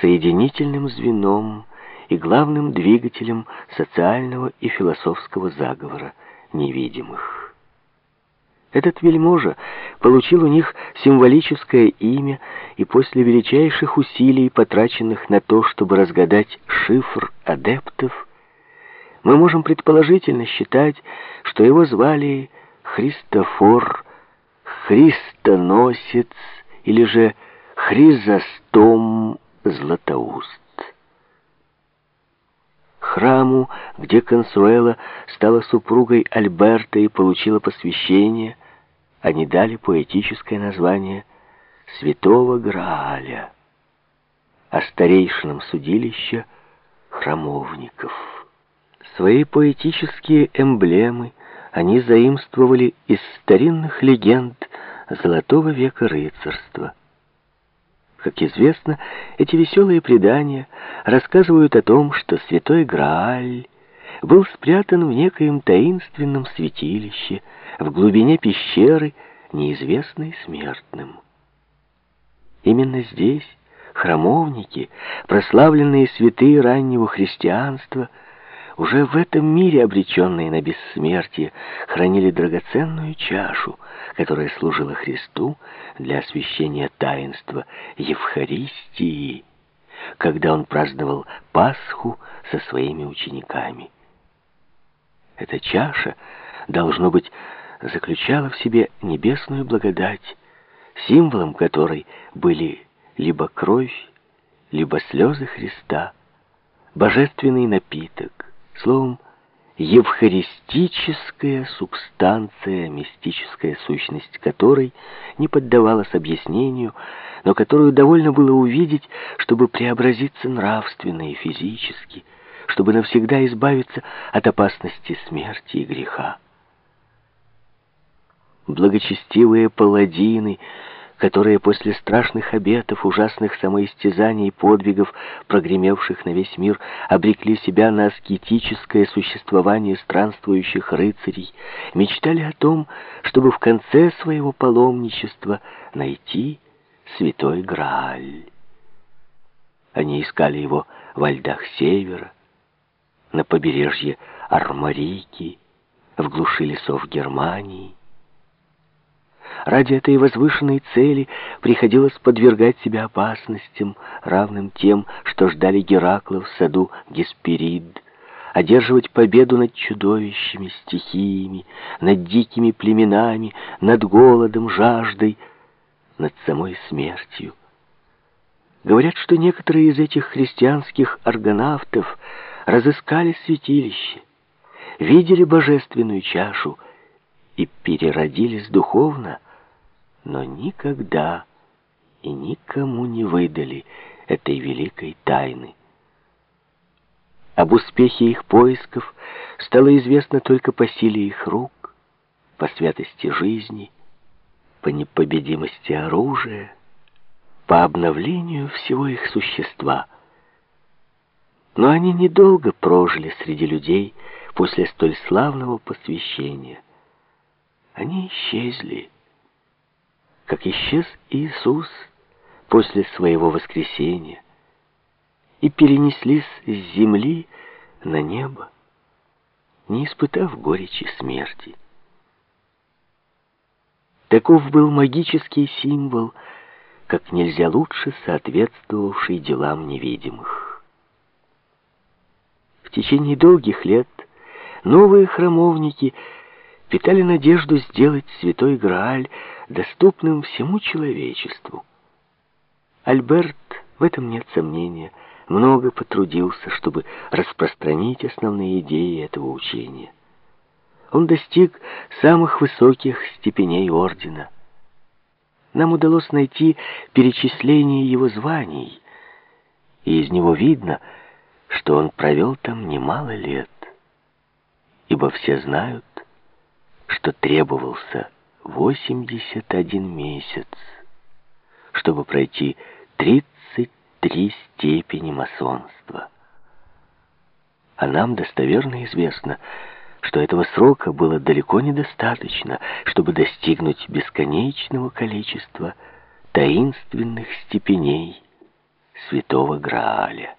соединительным звеном и главным двигателем социального и философского заговора невидимых. Этот вельможа получил у них символическое имя, и после величайших усилий, потраченных на то, чтобы разгадать шифр адептов, мы можем предположительно считать, что его звали Христофор, Христоносец или же Хризостом Златоуст. Храму, где Консуэла стала супругой Альберта и получила посвящение, они дали поэтическое название Святого Грааля, а старейшинам судилища — храмовников. Свои поэтические эмблемы они заимствовали из старинных легенд Золотого века рыцарства. Как известно, эти веселые предания рассказывают о том, что святой Грааль был спрятан в некоем таинственном святилище в глубине пещеры, неизвестной смертным. Именно здесь храмовники, прославленные святые раннего христианства, уже в этом мире, обреченные на бессмертие, хранили драгоценную чашу, которая служила Христу для освящения таинства Евхаристии, когда он праздновал Пасху со своими учениками. Эта чаша, должно быть, заключала в себе небесную благодать, символом которой были либо кровь, либо слезы Христа, божественный напиток, Словом, евхаристическая субстанция, мистическая сущность которой не поддавалась объяснению, но которую довольно было увидеть, чтобы преобразиться нравственно и физически, чтобы навсегда избавиться от опасности смерти и греха. Благочестивые паладины — которые после страшных обетов, ужасных самоистязаний и подвигов, прогремевших на весь мир, обрекли себя на аскетическое существование странствующих рыцарей, мечтали о том, чтобы в конце своего паломничества найти святой Грааль. Они искали его во льдах севера, на побережье Армарики, в глуши лесов Германии, Ради этой возвышенной цели приходилось подвергать себя опасностям, равным тем, что ждали Геракла в саду Гесперид, одерживать победу над чудовищами, стихиями, над дикими племенами, над голодом, жаждой, над самой смертью. Говорят, что некоторые из этих христианских аргонавтов разыскали святилище, видели божественную чашу и переродились духовно, но никогда и никому не выдали этой великой тайны. Об успехе их поисков стало известно только по силе их рук, по святости жизни, по непобедимости оружия, по обновлению всего их существа. Но они недолго прожили среди людей после столь славного посвящения. Они исчезли как исчез Иисус после своего воскресения, и перенеслись с земли на небо, не испытав горечи смерти. Таков был магический символ, как нельзя лучше соответствовавший делам невидимых. В течение долгих лет новые храмовники питали надежду сделать святой Грааль доступным всему человечеству. Альберт, в этом нет сомнения, много потрудился, чтобы распространить основные идеи этого учения. Он достиг самых высоких степеней ордена. Нам удалось найти перечисление его званий, и из него видно, что он провел там немало лет, ибо все знают, что требовался 81 месяц, чтобы пройти 33 степени масонства. А нам достоверно известно, что этого срока было далеко недостаточно, чтобы достигнуть бесконечного количества таинственных степеней святого Грааля.